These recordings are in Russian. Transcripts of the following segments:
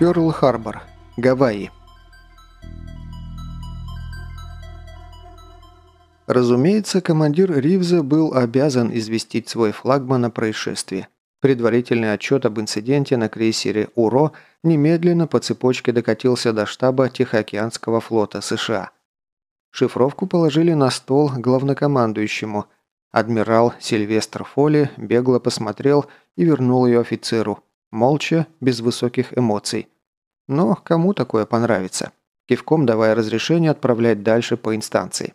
Пёрл-Харбор, Гавайи. Разумеется, командир Ривза был обязан известить свой флагман о происшествии. Предварительный отчет об инциденте на крейсере «Уро» немедленно по цепочке докатился до штаба Тихоокеанского флота США. Шифровку положили на стол главнокомандующему. Адмирал Сильвестр Фоли бегло посмотрел и вернул ее офицеру. Молча, без высоких эмоций. Но кому такое понравится? Кивком давая разрешение отправлять дальше по инстанции.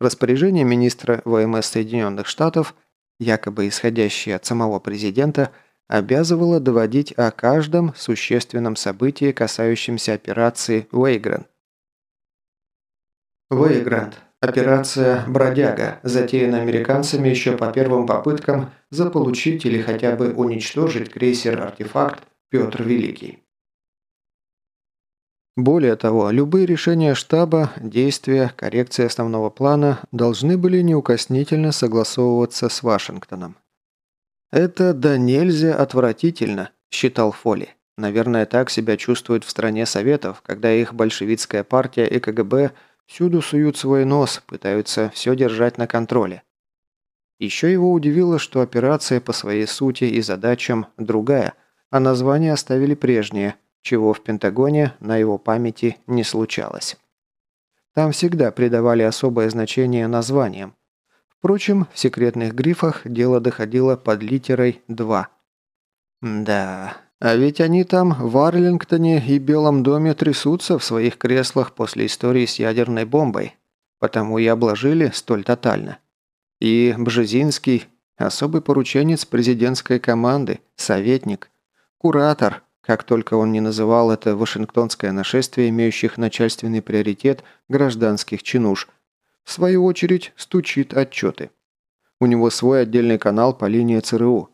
Распоряжение министра ВМС Соединенных Штатов, якобы исходящее от самого президента, обязывало доводить о каждом существенном событии, касающемся операции «Вейгрен». «Вейгранд» – операция «Бродяга», затеяна американцами еще по первым попыткам заполучить или хотя бы уничтожить крейсер-артефакт «Петр Великий». Более того, любые решения штаба, действия, коррекции основного плана должны были неукоснительно согласовываться с Вашингтоном. «Это да нельзя отвратительно», – считал Фоли. Наверное, так себя чувствуют в стране Советов, когда их большевистская партия и КГБ всюду суют свой нос, пытаются все держать на контроле. Еще его удивило, что операция по своей сути и задачам другая, а название оставили прежнее чего в Пентагоне на его памяти не случалось. Там всегда придавали особое значение названиям. Впрочем, в секретных грифах дело доходило под литерой 2. Да, а ведь они там в Арлингтоне и Белом доме трясутся в своих креслах после истории с ядерной бомбой, потому и обложили столь тотально. И Бжезинский, особый порученец президентской команды, советник, куратор, как только он не называл это вашингтонское нашествие, имеющих начальственный приоритет гражданских чинуш, в свою очередь стучит отчеты. У него свой отдельный канал по линии ЦРУ.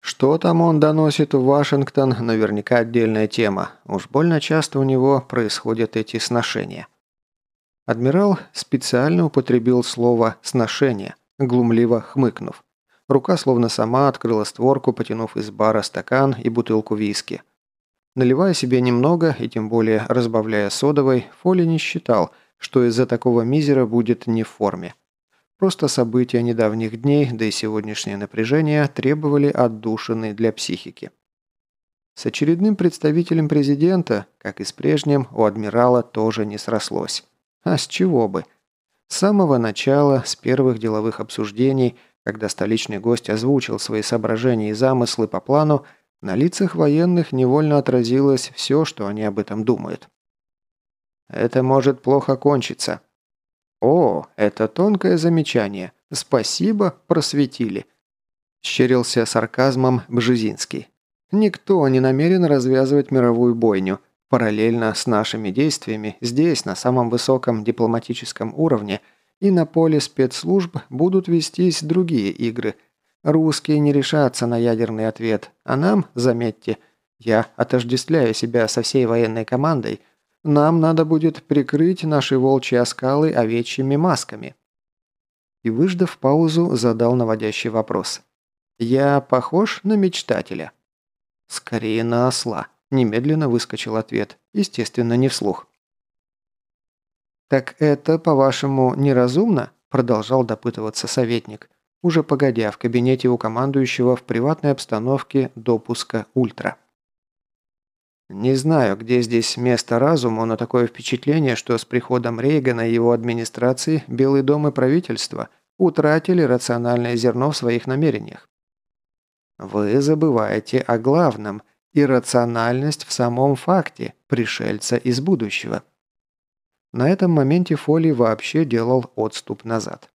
Что там он доносит в Вашингтон, наверняка отдельная тема. Уж больно часто у него происходят эти сношения. Адмирал специально употребил слово «сношение», глумливо хмыкнув. Рука словно сама открыла створку, потянув из бара стакан и бутылку виски. Наливая себе немного и тем более разбавляя содовой, Фоли не считал, что из-за такого мизера будет не в форме. Просто события недавних дней, да и сегодняшнее напряжение требовали отдушины для психики. С очередным представителем президента, как и с прежним, у адмирала тоже не срослось. А с чего бы? С самого начала, с первых деловых обсуждений – когда столичный гость озвучил свои соображения и замыслы по плану, на лицах военных невольно отразилось все, что они об этом думают. «Это может плохо кончиться». «О, это тонкое замечание. Спасибо, просветили», – щерился сарказмом Бжезинский. «Никто не намерен развязывать мировую бойню. Параллельно с нашими действиями здесь, на самом высоком дипломатическом уровне – и на поле спецслужб будут вестись другие игры. Русские не решатся на ядерный ответ, а нам, заметьте, я отождествляю себя со всей военной командой, нам надо будет прикрыть наши волчьи оскалы овечьими масками. И, выждав паузу, задал наводящий вопрос. «Я похож на мечтателя?» «Скорее на осла», – немедленно выскочил ответ, естественно, не вслух. «Так это, по-вашему, неразумно?» – продолжал допытываться советник, уже погодя в кабинете у командующего в приватной обстановке допуска «Ультра». Не знаю, где здесь место разуму, но такое впечатление, что с приходом Рейгана и его администрации Белый дом и правительство утратили рациональное зерно в своих намерениях. Вы забываете о главном – иррациональность в самом факте пришельца из будущего – на этом моменте Фоли вообще делал отступ назад.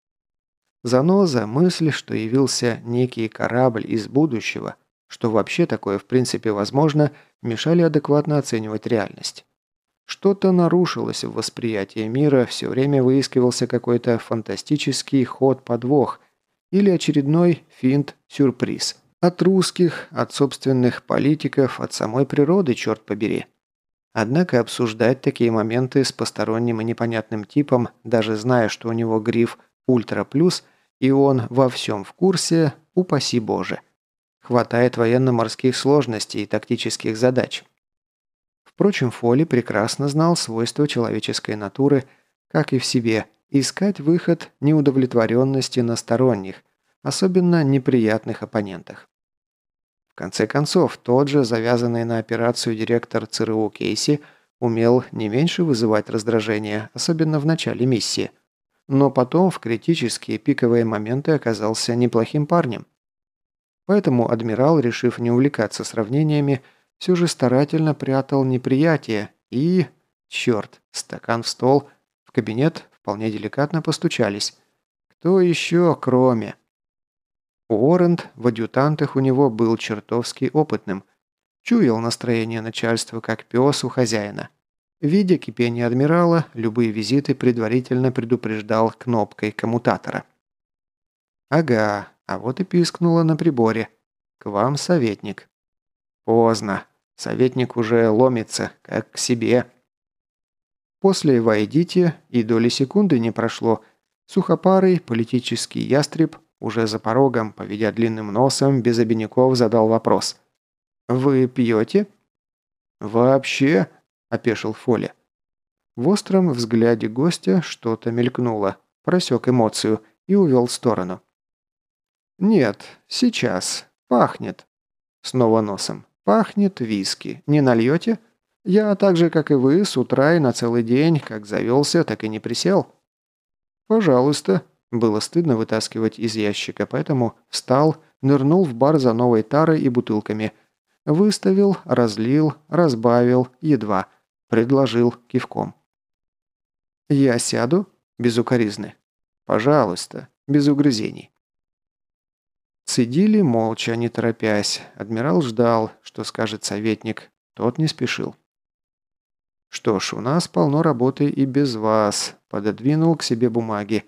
Заноза, мысль, что явился некий корабль из будущего, что вообще такое в принципе возможно, мешали адекватно оценивать реальность. Что-то нарушилось в восприятии мира, все время выискивался какой-то фантастический ход-подвох или очередной финт-сюрприз. От русских, от собственных политиков, от самой природы, черт побери. Однако обсуждать такие моменты с посторонним и непонятным типом, даже зная, что у него гриф «Ультра Плюс» и он во всем в курсе, упаси боже. Хватает военно-морских сложностей и тактических задач. Впрочем, Фоли прекрасно знал свойства человеческой натуры, как и в себе, искать выход неудовлетворенности на сторонних, особенно неприятных оппонентах. Конце концов, тот же завязанный на операцию директор ЦРУ Кейси умел не меньше вызывать раздражение, особенно в начале миссии. Но потом в критические пиковые моменты оказался неплохим парнем. Поэтому адмирал, решив не увлекаться сравнениями, все же старательно прятал неприятие и... Черт, стакан в стол. В кабинет вполне деликатно постучались. Кто еще, кроме... Уоррент в адъютантах у него был чертовски опытным. Чуял настроение начальства, как пес у хозяина. Видя кипение адмирала, любые визиты предварительно предупреждал кнопкой коммутатора. «Ага, а вот и пискнуло на приборе. К вам советник». «Поздно. Советник уже ломится, как к себе. После «войдите» и доли секунды не прошло. Сухопарый политический ястреб уже за порогом, поведя длинным носом, без обиняков задал вопрос. «Вы пьете?» «Вообще?» – опешил Фоли. В остром взгляде гостя что-то мелькнуло, просек эмоцию и увел в сторону. «Нет, сейчас. Пахнет». Снова носом. Пахнет виски. Не нальете? Я так же, как и вы, с утра и на целый день, как завелся, так и не присел. Пожалуйста. Было стыдно вытаскивать из ящика, поэтому встал, нырнул в бар за новой тарой и бутылками. Выставил, разлил, разбавил, едва. Предложил кивком. «Я сяду?» Без укоризны. «Пожалуйста, без угрызений». Цедили молча, не торопясь. Адмирал ждал, что скажет советник. Тот не спешил. «Что ж, у нас полно работы и без вас», – пододвинул к себе бумаги.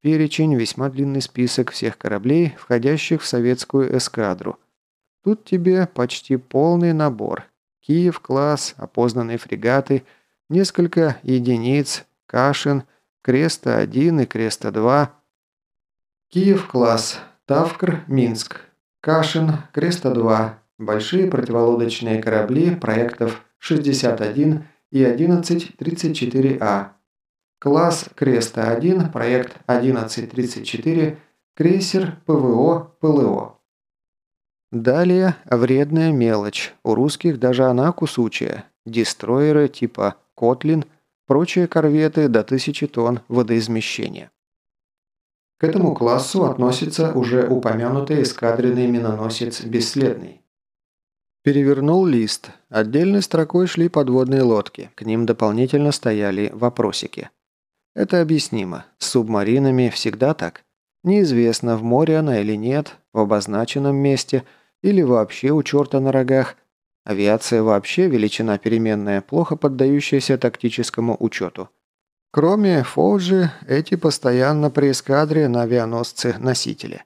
Перечень, весьма длинный список всех кораблей, входящих в советскую эскадру. Тут тебе почти полный набор. Киев-класс, опознанные фрегаты, несколько единиц, Кашин, Креста-1 и Креста-2. Киев-класс, Тавкр, Минск. Кашин, Креста-2. Большие противолодочные корабли проектов 61 и 1134А. Класс Креста-1, проект 1134, крейсер ПВО ПЛО. Далее вредная мелочь. У русских даже она кусучая. Дестройеры типа «Котлин», прочие корветы до 1000 тонн водоизмещения. К этому классу относится уже упомянутый эскадренный миноносец «Бесследный». Перевернул лист. Отдельной строкой шли подводные лодки. К ним дополнительно стояли вопросики. Это объяснимо. С субмаринами всегда так. Неизвестно, в море она или нет, в обозначенном месте, или вообще у черта на рогах. Авиация вообще величина переменная, плохо поддающаяся тактическому учету. Кроме Фоджи, эти постоянно при эскадре на авианосце-носителе.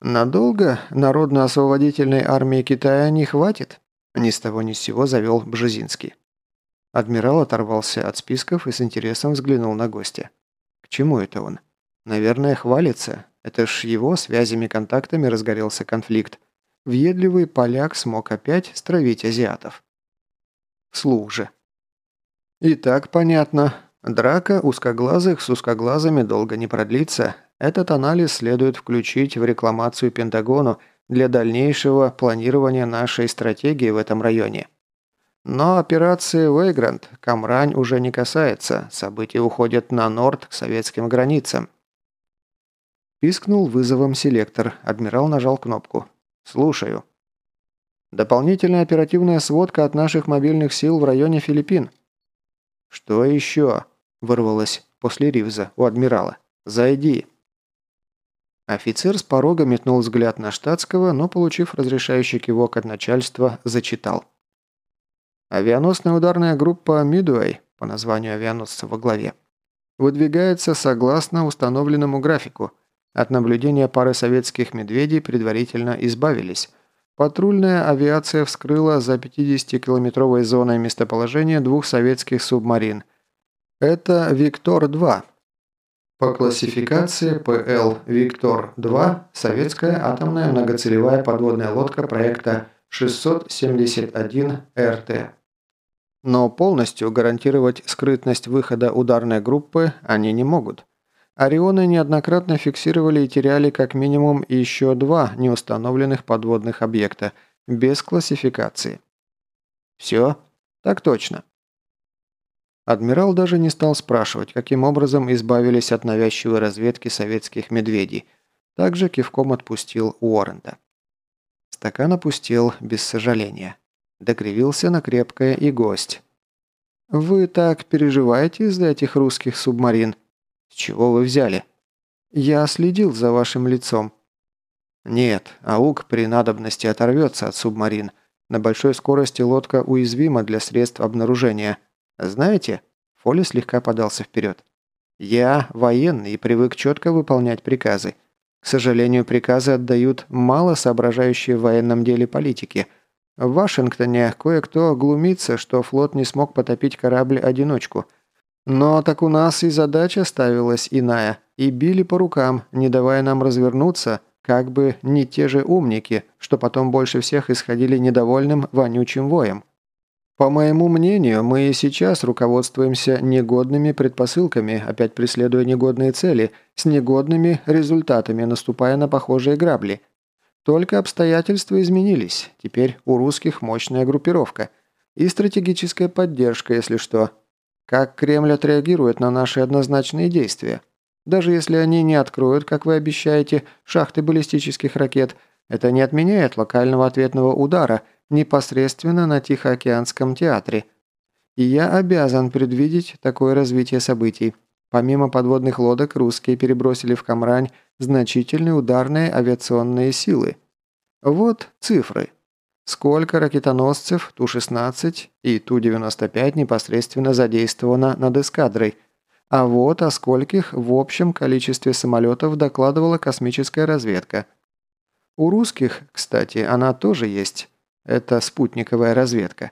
Надолго Народно-освободительной армии Китая не хватит? Ни с того ни с сего завел Бжезинский. Адмирал оторвался от списков и с интересом взглянул на гостя. К чему это он? Наверное, хвалится. Это ж его связями-контактами разгорелся конфликт. Въедливый поляк смог опять стравить азиатов. Слух же. И так понятно. Драка узкоглазых с узкоглазыми долго не продлится. Этот анализ следует включить в рекламацию Пентагону для дальнейшего планирования нашей стратегии в этом районе. Но операции «Вейгрант» Камрань уже не касается, события уходят на норд к советским границам. Пискнул вызовом селектор, адмирал нажал кнопку. «Слушаю». «Дополнительная оперативная сводка от наших мобильных сил в районе Филиппин». «Что еще?» – вырвалось после Ривза у адмирала. «Зайди». Офицер с порога метнул взгляд на штатского, но, получив разрешающий кивок от начальства, зачитал. Авианосная ударная группа «Мидуэй» по названию авианосца во главе выдвигается согласно установленному графику. От наблюдения пары советских «Медведей» предварительно избавились – Патрульная авиация вскрыла за 50-километровой зоной местоположение двух советских субмарин. Это «Виктор-2». По классификации ПЛ «Виктор-2» советская атомная многоцелевая подводная лодка проекта 671 РТ. Но полностью гарантировать скрытность выхода ударной группы они не могут. Орионы неоднократно фиксировали и теряли как минимум еще два неустановленных подводных объекта без классификации. «Все? Так точно». Адмирал даже не стал спрашивать, каким образом избавились от навязчивой разведки советских медведей. Также кивком отпустил Уоррента. Стакан опустил без сожаления. Докривился на крепкое и гость. «Вы так переживаете из-за этих русских субмарин?» «С чего вы взяли?» «Я следил за вашим лицом». «Нет, АУК при надобности оторвется от субмарин. На большой скорости лодка уязвима для средств обнаружения. Знаете?» Фоли слегка подался вперед. «Я военный и привык четко выполнять приказы. К сожалению, приказы отдают мало соображающие в военном деле политики. В Вашингтоне кое-кто глумится, что флот не смог потопить корабль-одиночку – но так у нас и задача ставилась иная, и били по рукам, не давая нам развернуться, как бы не те же умники, что потом больше всех исходили недовольным вонючим воем. По моему мнению, мы и сейчас руководствуемся негодными предпосылками, опять преследуя негодные цели, с негодными результатами, наступая на похожие грабли. Только обстоятельства изменились, теперь у русских мощная группировка. И стратегическая поддержка, если что, как Кремль отреагирует на наши однозначные действия? Даже если они не откроют, как вы обещаете, шахты баллистических ракет, это не отменяет локального ответного удара непосредственно на Тихоокеанском театре. И я обязан предвидеть такое развитие событий. Помимо подводных лодок, русские перебросили в Камрань значительные ударные авиационные силы. Вот цифры. Сколько ракетоносцев Ту-16 и Ту-95 непосредственно задействовано над эскадрой, а вот о скольких в общем количестве самолетов докладывала космическая разведка. У русских, кстати, она тоже есть. Это спутниковая разведка.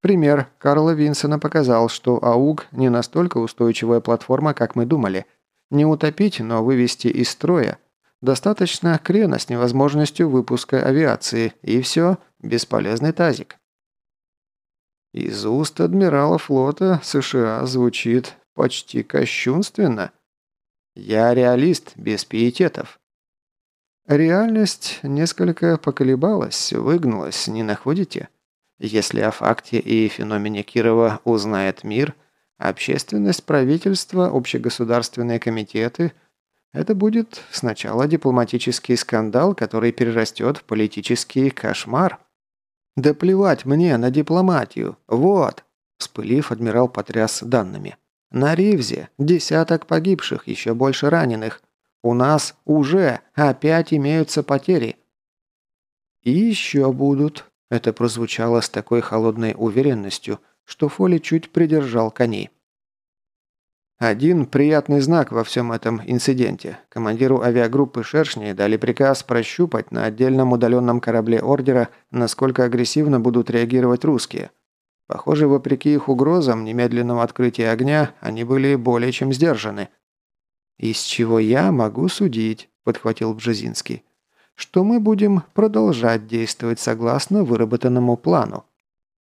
Пример Карла Винсона показал, что АУГ не настолько устойчивая платформа, как мы думали. Не утопить, но вывести из строя – Достаточно крена с невозможностью выпуска авиации, и все, бесполезный тазик. Из уст адмирала флота США звучит почти кощунственно. Я реалист, без пиететов. Реальность несколько поколебалась, выгнулась, не находите? Если о факте и феномене Кирова узнает мир, общественность, правительство, общегосударственные комитеты – это будет сначала дипломатический скандал, который перерастет в политический кошмар. «Да плевать мне на дипломатию. Вот!» Вспылив, адмирал потряс данными. «На Ривзе десяток погибших, еще больше раненых. У нас уже опять имеются потери». «И еще будут», – это прозвучало с такой холодной уверенностью, что Фоли чуть придержал коней. Один приятный знак во всем этом инциденте. Командиру авиагруппы «Шершни» дали приказ прощупать на отдельном удаленном корабле Ордера, насколько агрессивно будут реагировать русские. Похоже, вопреки их угрозам немедленного открытия огня, они были более чем сдержаны. «Из чего я могу судить», – подхватил Бжезинский, – «что мы будем продолжать действовать согласно выработанному плану».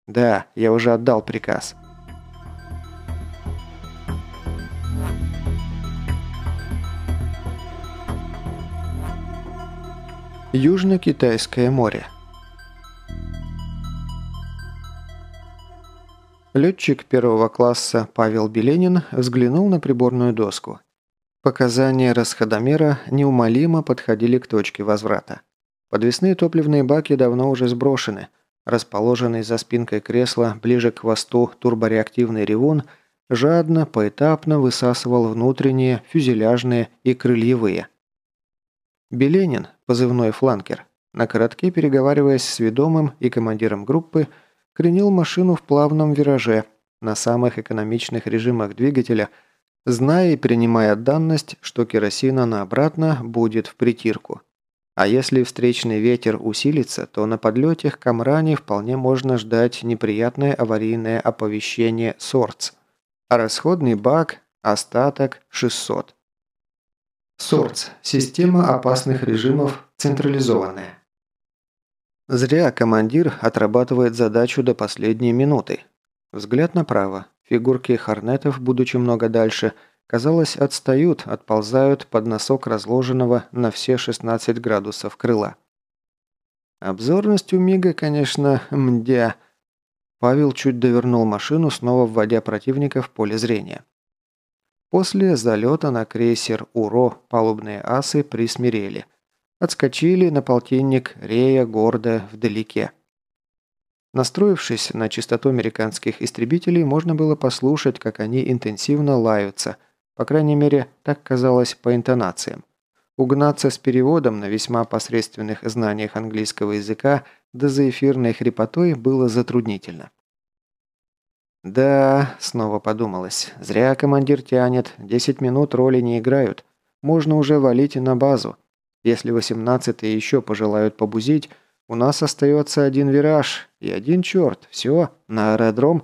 «Да, я уже отдал приказ». Южно-Китайское море. Летчик первого класса Павел Беленин взглянул на приборную доску. Показания расходомера неумолимо подходили к точке возврата. Подвесные топливные баки давно уже сброшены. Расположенный за спинкой кресла ближе к хвосту турбореактивный ревун жадно, поэтапно высасывал внутренние, фюзеляжные и крыльевые – Беленин, позывной «Фланкер», на коротке переговариваясь с ведомым и командиром группы, кренил машину в плавном вираже на самых экономичных режимах двигателя, зная и принимая данность, что керосина на обратно будет в притирку. А если встречный ветер усилится, то на подлете к Камране вполне можно ждать неприятное аварийное оповещение «Сортс». А расходный бак – остаток 600. СОРЦ – система опасных режимов централизованная. Зря командир отрабатывает задачу до последней минуты. Взгляд направо. Фигурки хорнетов, будучи много дальше, казалось, отстают, отползают под носок разложенного на все 16 градусов крыла. Обзорность у Мига, конечно, мдя. Павел чуть довернул машину, снова вводя противника в поле зрения. После залета на крейсер «Уро» палубные асы присмирели. Отскочили на полтинник Рея гордо вдалеке. Настроившись на частоту американских истребителей, можно было послушать, как они интенсивно лаются. По крайней мере, так казалось по интонациям. Угнаться с переводом на весьма посредственных знаниях английского языка да за эфирной хрипотой было затруднительно. «Да», — снова подумалось, — «зря командир тянет, десять минут роли не играют. Можно уже валить на базу. Если восемнадцатые еще пожелают побузить, у нас остается один вираж и один черт. Все, на аэродром».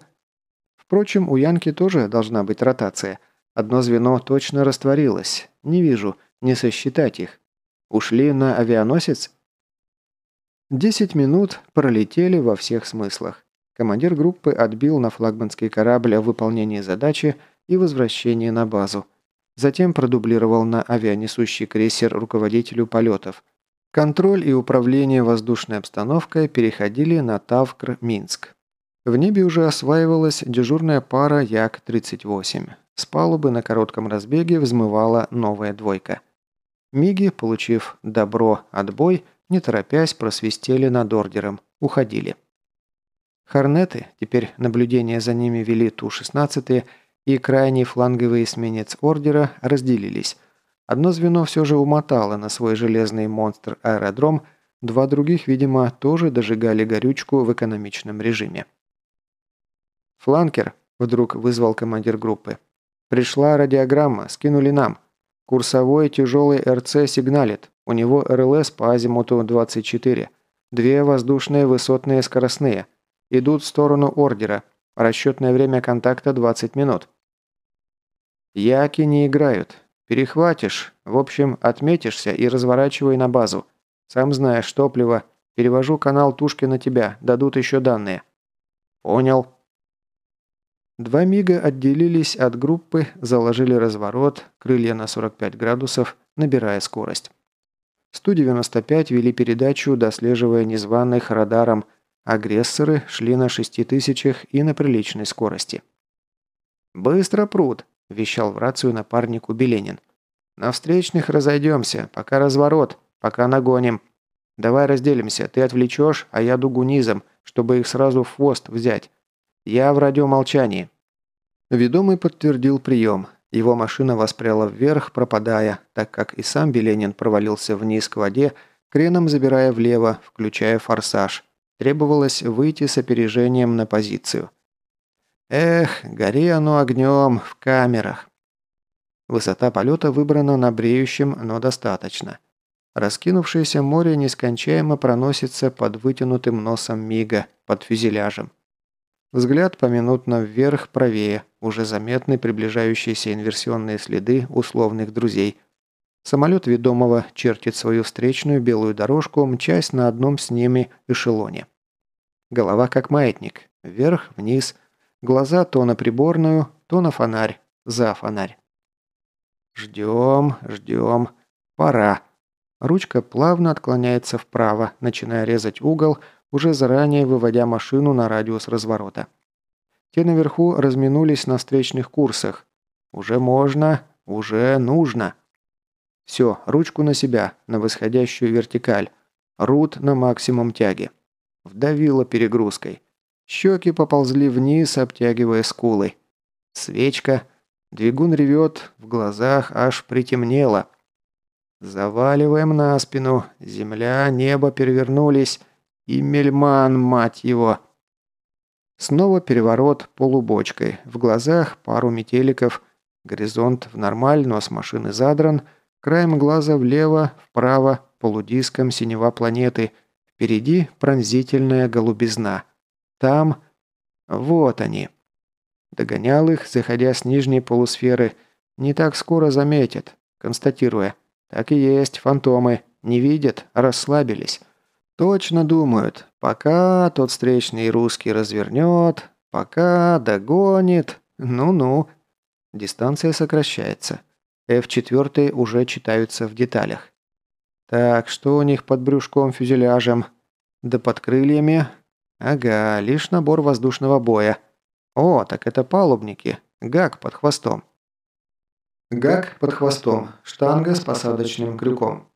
Впрочем, у Янки тоже должна быть ротация. Одно звено точно растворилось. Не вижу, не сосчитать их. Ушли на авианосец? Десять минут пролетели во всех смыслах. Командир группы отбил на флагманский корабль о выполнении задачи и возвращении на базу. Затем продублировал на авианесущий крейсер руководителю полетов. Контроль и управление воздушной обстановкой переходили на Тавкр-Минск. В небе уже осваивалась дежурная пара Як-38. С палубы на коротком разбеге взмывала новая двойка – Миги, получив «добро, отбой», не торопясь, просвистели над ордером, уходили. Хорнеты, теперь наблюдение за ними вели Ту-16 и крайний фланговый эсминец ордера разделились. Одно звено все же умотало на свой железный монстр-аэродром, два других, видимо, тоже дожигали горючку в экономичном режиме. «Фланкер», – вдруг вызвал командир группы. «Пришла радиограмма, скинули нам». Курсовой тяжелый РЦ сигналит. У него РЛС по азимуту 24. Две воздушные высотные скоростные. Идут в сторону ордера. Расчетное время контакта 20 минут. Яки не играют. Перехватишь. В общем, отметишься и разворачивай на базу. Сам знаешь, топливо. Перевожу канал тушки на тебя. Дадут еще данные. Понял. Два мига отделились от группы, заложили разворот, крылья на 45 градусов, набирая скорость. 195 вели передачу, дослеживая незваных радаром, агрессоры шли на 6000 и на приличной скорости. «Быстро пруд», – вещал в рацию напарнику Беленин. «На встречных разойдемся, пока разворот, пока нагоним. Давай разделимся, ты отвлечешь, а я дугу низом, чтобы их сразу в хвост взять. «Я в радиомолчании». Ведомый подтвердил прием. Его машина воспряла вверх, пропадая, так как и сам Беленин провалился вниз к воде, креном забирая влево, включая форсаж. Требовалось выйти с опережением на позицию. Эх, гори оно огнем в камерах. Высота полета выбрана на бреющем, но достаточно. Раскинувшееся море нескончаемо проносится под вытянутым носом мига, под фюзеляжем. Взгляд поминутно вверх, правее, уже заметны приближающиеся инверсионные следы условных друзей. Самолет ведомого чертит свою встречную белую дорожку, мчась на одном с ними эшелоне. Голова как маятник. Вверх, вниз. Глаза то на приборную, то на фонарь. За фонарь. Ждем, ждем. Пора. Ручка плавно отклоняется вправо, начиная резать угол, уже заранее выводя машину на радиус разворота. Те наверху разминулись на встречных курсах. Уже можно, уже нужно. Все, ручку на себя, на восходящую вертикаль. Рут на максимум тяги. Вдавило перегрузкой. Щеки поползли вниз, обтягивая скулы. Свечка. Двигун ревет, в глазах аж притемнело. Заваливаем на спину. Земля, небо перевернулись. И Мельман, мать его. Снова переворот полубочкой. В глазах пару метеликов. Горизонт в нормаль, нос машины задран. Краем глаза влево, вправо, полудиском синева планеты. Впереди пронзительная голубизна. Там... Вот они. Догонял их, заходя с нижней полусферы. Не так скоро заметят, констатируя. Так и есть, фантомы. Не видят, расслабились. Точно думают, пока тот встречный русский развернет, пока догонит, ну-ну. Дистанция сокращается. F4 уже читаются в деталях. Так, что у них под брюшком фюзеляжем? Да под крыльями? Ага, лишь набор воздушного боя. О, так это палубники. Гак под хвостом. Гак под хвостом. Штанга с посадочным крюком.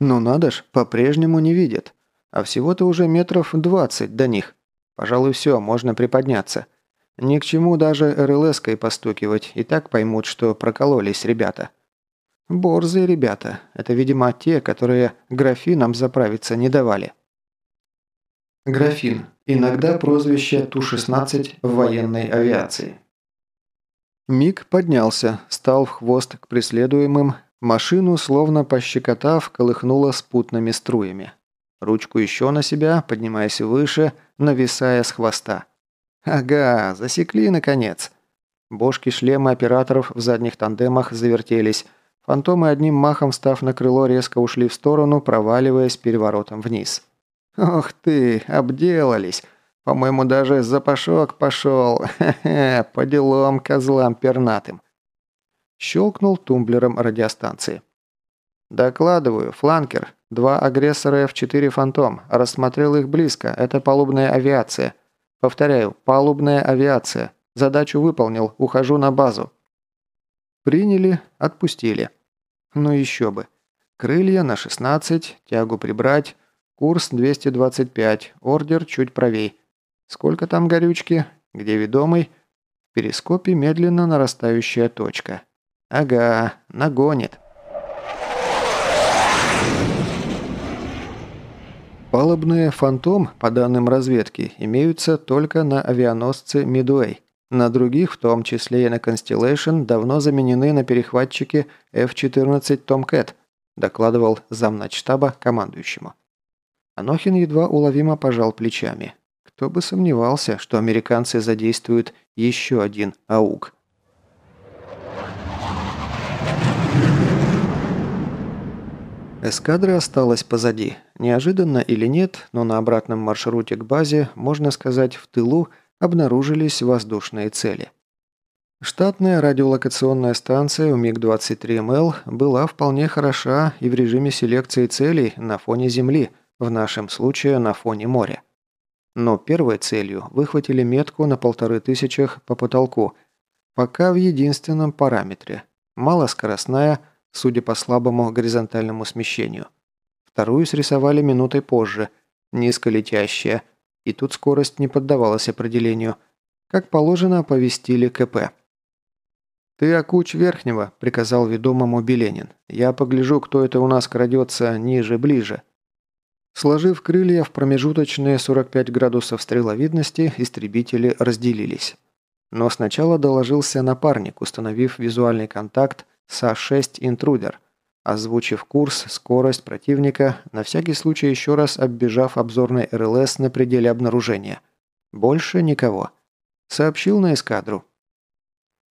Ну надо ж, по-прежнему не видят. А всего-то уже метров двадцать до них. Пожалуй, все, можно приподняться. Ни к чему даже РЛС-кой постукивать, и так поймут, что прокололись ребята. Борзые ребята. Это, видимо, те, которые графином заправиться не давали. Графин. Иногда прозвище Ту-16 в военной авиации. Миг поднялся, стал в хвост к преследуемым, машину, словно пощекотав, колыхнуло спутными струями. Ручку еще на себя, поднимаясь выше, нависая с хвоста. Ага, засекли наконец. Бошки шлема операторов в задних тандемах завертелись. Фантомы одним махом, став на крыло, резко ушли в сторону, проваливаясь переворотом вниз. «Ох ты, обделались! По-моему, даже запашок пошел. Хе-хе, по делам козлам пернатым». Щелкнул тумблером радиостанции. «Докладываю, фланкер. Два агрессора F4 «Фантом». Рассмотрел их близко. Это палубная авиация. Повторяю, палубная авиация. Задачу выполнил. Ухожу на базу». Приняли, отпустили. Ну еще бы. Крылья на 16, тягу прибрать, Курс 225, ордер чуть правей. Сколько там горючки? Где ведомый? В перископе медленно нарастающая точка. Ага, нагонит. Палубные «Фантом», по данным разведки, имеются только на авианосце «Мидуэй». На других, в том числе и на «Констеллейшн», давно заменены на перехватчики F-14 «Томкэт», докладывал замначштаба командующему. Анохин едва уловимо пожал плечами. Кто бы сомневался, что американцы задействуют еще один АУК. Эскадра осталась позади. Неожиданно или нет, но на обратном маршруте к базе, можно сказать, в тылу, обнаружились воздушные цели. Штатная радиолокационная станция у МиГ-23МЛ была вполне хороша и в режиме селекции целей на фоне Земли – в нашем случае на фоне моря. Но первой целью выхватили метку на полторы тысячах по потолку, пока в единственном параметре – малоскоростная, судя по слабому горизонтальному смещению. Вторую срисовали минутой позже, низколетящая, и тут скорость не поддавалась определению. Как положено, оповестили КП. «Ты окуч верхнего», – приказал ведомому Беленин. «Я погляжу, кто это у нас крадется ниже-ближе». Сложив крылья в промежуточные 45 градусов стреловидности, истребители разделились. Но сначала доложился напарник, установив визуальный контакт с А-6 «Интрудер», озвучив курс, скорость противника, на всякий случай еще раз оббежав обзорный РЛС на пределе обнаружения. Больше никого. Сообщил на эскадру.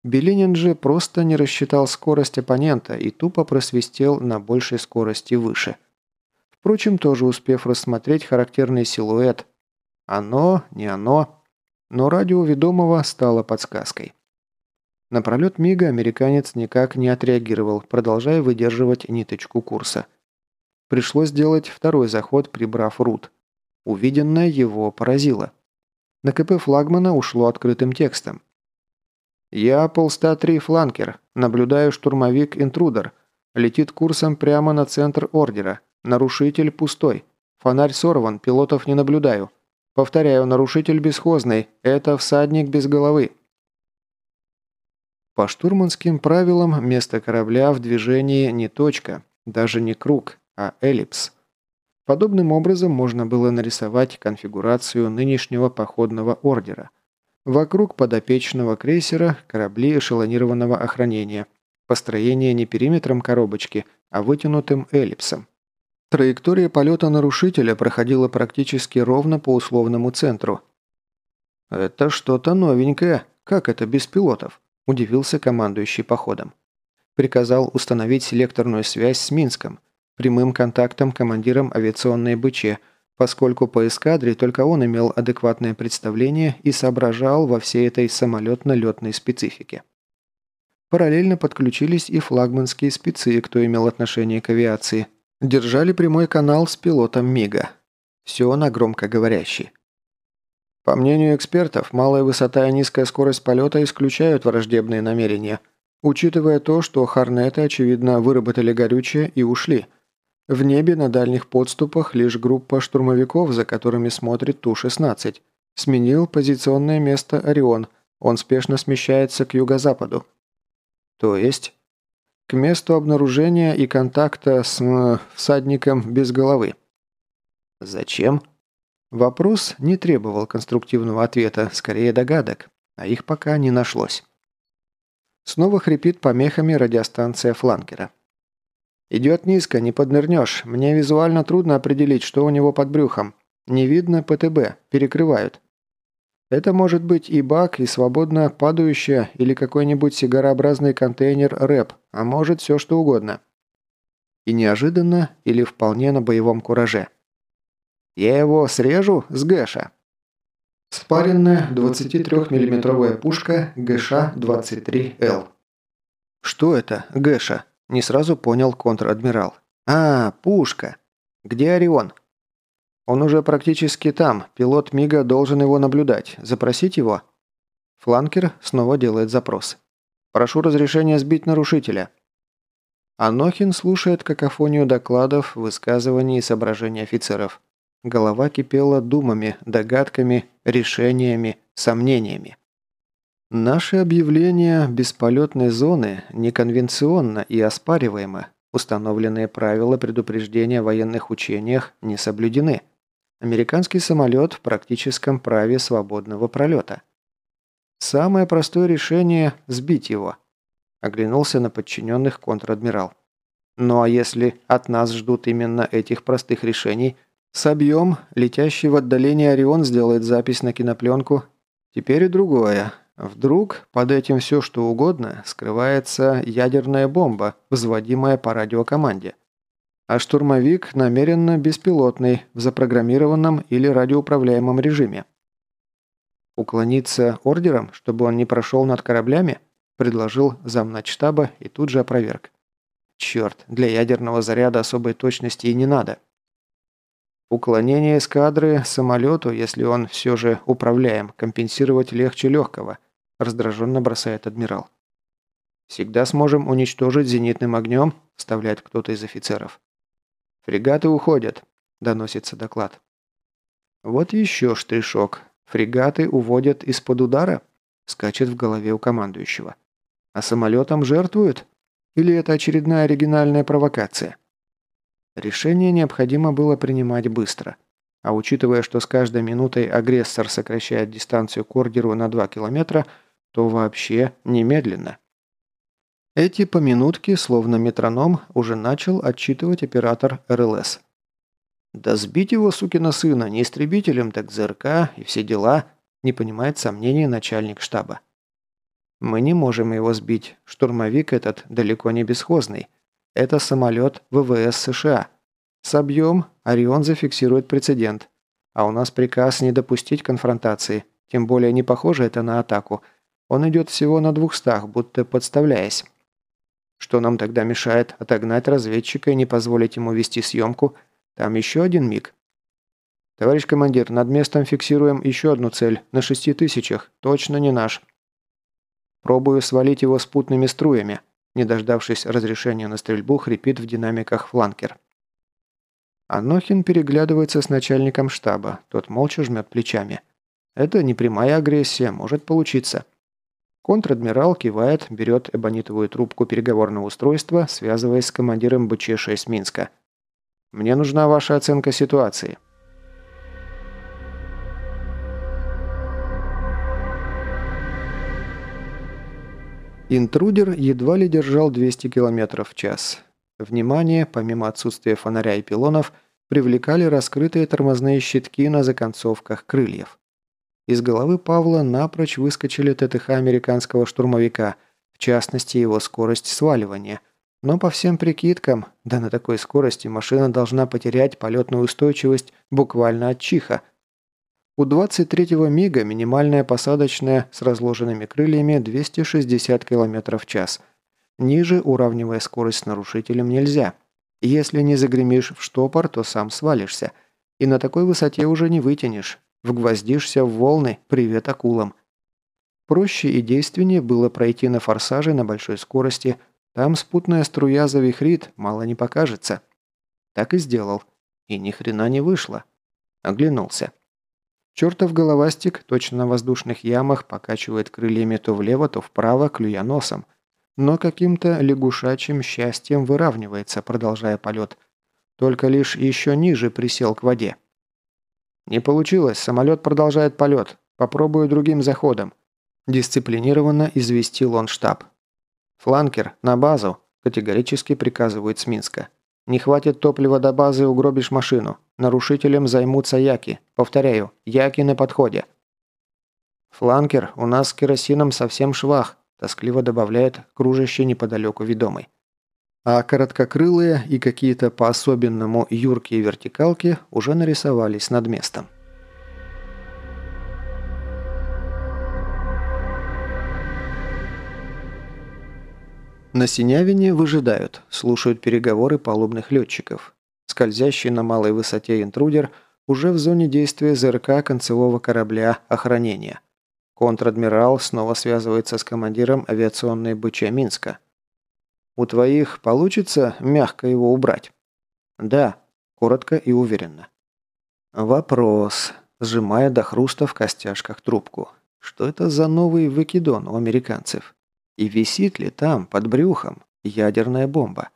Белинин же просто не рассчитал скорость оппонента и тупо просвистел на большей скорости выше – Впрочем, тоже успев рассмотреть характерный силуэт. Оно, не оно. Но радио ведомого стало подсказкой. На пролет мига американец никак не отреагировал, продолжая выдерживать ниточку курса. Пришлось сделать второй заход, прибрав рут. Увиденное его поразило. На КП флагмана ушло открытым текстом. «Я полста-3 фланкер. Наблюдаю штурмовик-интрудер. Летит курсом прямо на центр ордера. Нарушитель пустой. Фонарь сорван, пилотов не наблюдаю. Повторяю, нарушитель бесхозный. Это всадник без головы. По штурманским правилам место корабля в движении не точка, даже не круг, а эллипс. Подобным образом можно было нарисовать конфигурацию нынешнего походного ордера. Вокруг подопечного крейсера корабли эшелонированного охранения. Построение не периметром коробочки, а вытянутым эллипсом. Траектория полета нарушителя проходила практически ровно по условному центру. «Это что-то новенькое. Как это без пилотов?» – удивился командующий походом. Приказал установить селекторную связь с Минском. прямым контактом командиром авиационной БЧ, поскольку по эскадре только он имел адекватное представление и соображал во всей этой самолетно-летной специфике. Параллельно подключились и флагманские спецы, кто имел отношение к авиации. Держали прямой канал с пилотом МИГа. Все на громкоговорящий. По мнению экспертов, малая высота и низкая скорость полета исключают враждебные намерения, учитывая то, что Харнеты, очевидно, выработали горючее и ушли. В небе на дальних подступах лишь группа штурмовиков, за которыми смотрит Ту-16. Сменил позиционное место «Орион», он спешно смещается к юго-западу. То есть? К месту обнаружения и контакта с м, всадником без головы. Зачем? Вопрос не требовал конструктивного ответа, скорее догадок, а их пока не нашлось. Снова хрипит помехами радиостанция фланкера. «Идет низко, не поднырнешь. Мне визуально трудно определить, что у него под брюхом. Не видно ПТБ, перекрывают. Это может быть и бак, и свободно падающая, или какой-нибудь сигарообразный контейнер рэп, а может все что угодно. И неожиданно, или вполне на боевом кураже. Я его срежу с Гэша. Спаренная 23-миллиметровая пушка ГШ-23Л. Что это, Гэша? Не сразу понял контр-адмирал. А, пушка. Где Орион? Он уже практически там. Пилот Мига должен его наблюдать. Запросить его?» Фланкер снова делает запрос. «Прошу разрешения сбить нарушителя». Анохин слушает какофонию докладов, высказываний и соображений офицеров. Голова кипела думами, догадками, решениями, сомнениями. Наши объявления бесполетной зоны неконвенционно и оспариваемо. Установленные правила предупреждения о военных учениях не соблюдены. Американский самолет в практическом праве свободного пролета. Самое простое решение – сбить его. Оглянулся на подчиненных контр-адмирал. Ну а если от нас ждут именно этих простых решений, собьем, летящий в отдалении Орион сделает запись на кинопленку. Теперь и другое. Вдруг под этим все что угодно скрывается ядерная бомба, взводимая по радиокоманде а штурмовик намеренно беспилотный, в запрограммированном или радиоуправляемом режиме. «Уклониться ордером, чтобы он не прошел над кораблями?» – предложил замначтаба и тут же опроверг. «Черт, для ядерного заряда особой точности и не надо». Уклонение эскадры самолету, если он все же управляем, компенсировать легче легкого, раздраженно бросает адмирал. Всегда сможем уничтожить зенитным огнем, вставляет кто-то из офицеров. «Фрегаты уходят», – доносится доклад. «Вот еще штришок. Фрегаты уводят из-под удара?» – скачет в голове у командующего. «А самолетом жертвуют? Или это очередная оригинальная провокация?» Решение необходимо было принимать быстро. А учитывая, что с каждой минутой агрессор сокращает дистанцию к ордеру на 2 километра, то вообще немедленно. Эти поминутки, словно метроном, уже начал отчитывать оператор РЛС. «Да сбить его, сукина сына, не истребителем, так ЗРК и все дела», не понимает сомнений начальник штаба. «Мы не можем его сбить. Штурмовик этот далеко не бесхозный. Это самолет ВВС США. Собьем, Орион зафиксирует прецедент. А у нас приказ не допустить конфронтации. Тем более не похоже это на атаку. Он идет всего на двухстах, будто подставляясь. Что нам тогда мешает отогнать разведчика и не позволить ему вести съемку? Там еще один миг. Товарищ командир, над местом фиксируем еще одну цель. На шести тысячах. Точно не наш. Пробую свалить его спутными струями. Не дождавшись разрешения на стрельбу, хрипит в динамиках фланкер. Анохин переглядывается с начальником штаба. Тот молча жмет плечами. Это не прямая агрессия, может получиться. Контр-адмирал кивает, берет эбонитовую трубку переговорного устройства, связываясь с командиром БЧ-6 Минска. «Мне нужна ваша оценка ситуации». Интрудер едва ли держал 200 км в час. Внимание, помимо отсутствия фонаря и пилонов, привлекали раскрытые тормозные щитки на законцовках крыльев. Из головы Павла напрочь выскочили ТТХ американского штурмовика, в частности его скорость сваливания. Но по всем прикидкам, да на такой скорости машина должна потерять полетную устойчивость буквально от чиха. У 23-го МиГа минимальная посадочная с разложенными крыльями 260 км в час. Ниже, уравнивая скорость с нарушителем, нельзя. Если не загремишь в штопор, то сам свалишься. И на такой высоте уже не вытянешь. Вгвоздишься в волны, привет акулам. Проще и действеннее было пройти на форсаже на большой скорости – там спутная струя завихрит, мало не покажется. Так и сделал. И ни хрена не вышло. Оглянулся. Чертов головастик точно на воздушных ямах покачивает крыльями то влево, то вправо, клюя носом. Но каким-то лягушачьим счастьем выравнивается, продолжая полет. Только лишь еще ниже присел к воде. «Не получилось, самолет продолжает полет. Попробую другим заходом». Дисциплинированно известил он штаб. «Фланкер, на базу!» – категорически приказывает с Минска. «Не хватит топлива до базы, угробишь машину. Нарушителем займутся яки. Повторяю, яки на подходе». «Фланкер, у нас с керосином совсем швах», – тоскливо добавляет кружащий неподалеку ведомый. А короткокрылые и какие-то по-особенному юркие вертикалки уже нарисовались над местом. На Синявине выжидают, слушают переговоры палубных летчиков. Скользящий на малой высоте интрудер уже в зоне действия ЗРК концевого корабля охранения. Контр-адмирал снова связывается с командиром авиационной БЧ Минска. «У твоих получится мягко его убрать?» «Да», коротко и уверенно. «Вопрос», сжимая до хруста в костяшках трубку. «Что это за новый выкидон у американцев?» И висит ли там, под брюхом, ядерная бомба?